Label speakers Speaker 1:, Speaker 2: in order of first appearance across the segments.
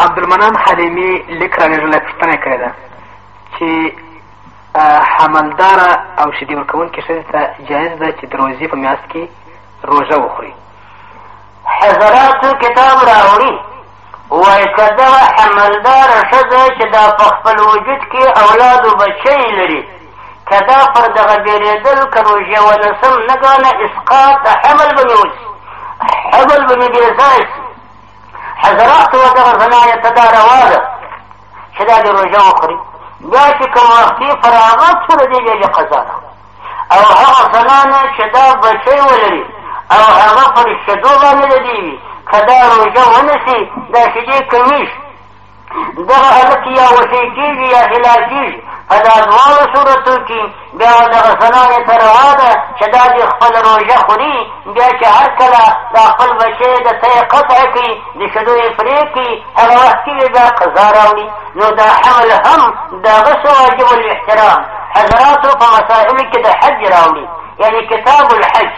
Speaker 1: عبدالمنان حلیمي لیک رالېږلی پوښتنه یې کړې ده چې حملداره او شیدې ورکوونکې ښځې ته جایز ده چې د روژې په میاشت کې روژه وخوري
Speaker 2: حضراتو کتاب راوړي وایي که دغه حملداره ښځه چې دا په خپل وجود کې اولاد و بچی لري که دا پر دغه بېرېدل که روژه ونسم نه ګانه اسقاط د حمل به مې وسي حمل به مې بېځای سي حضرات و دغه زنانه ته دا روا ده چې دا د روژه وخوري بیا چې کوم وخت یې فراغه څه د دې بیا قضا ده او هغه زنانه چې دا بچی ولري او هغه پر شیدو باندې لګېږي که دا روژه ونسي دا شیدې کمیږي دغه هلک یا وسې کېږي یا هلال کېږي په دا دواړو صورتو کې بیا دغه زنا یې ته روا ده چې دا دې خپل روژه خوري بیا چې هر کله دا خپل بچی د ته یې قطع کړي د شیدو یې پرې کړي هغه وخت کې یې دا قضا راوړي نو دا حمل هم د هغه څه واجب الاحترام حضراتو په مسائلو کې د حج راوړي یعنې کتاب الحج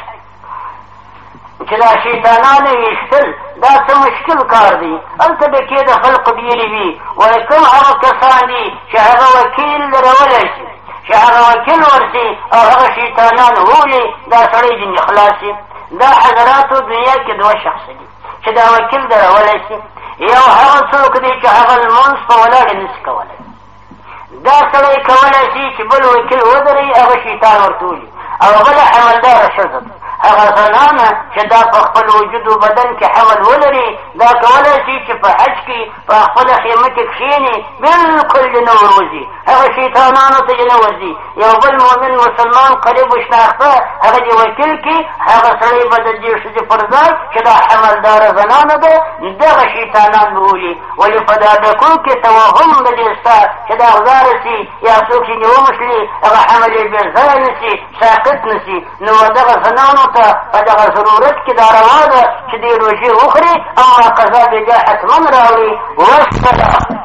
Speaker 2: چې دا شیطانان یې ویشتل دا څه مشکل کار دی هلته ډکې د خلقو ډېرې وي وایي کوم هغه کسان دي چې هغه وکیل درولی شي چې هغه وکیل ورسي او هغه شیطانان وولي دا سړی ځینې خلاص شي دا حضراتو دنیا کې دوه شخص دي چې دا وکیل درولی شي یو هغه څوک دی چې هغه لمونځ په ولاړې نه شي کولی دا سړی کولای شي چې بل وکیل ودروي هغه شیطان ورته وي او بله حملداره ښځه ده هغه زنانه چې دا په خپل وجود و بدن کې حمل ولري دا کولای شي چې په حج کې په خپله خیمه کې کښېني بلکل نه وروځي هغه شیطانانو ته یې نه ورځي یو بل مؤمن مسلمان قریب و شناخته هغه دې وکیل کړي هغه سړی به د دې ښځې پر ځای چې دا حملداره زنانه ده دغه شیطانان به ولي ولې په دا ډکو کې توهم د دې شته چې دا غزاره سي یا څوک یې ومشلي هغه حمل یې بې ځایه نه سي ساقط نه سي نو دغه زنانو ته په دغه ضرورت کې دا روا ده چې دې روژې وخوري او قضا بې بیا حتما راوړي والسلام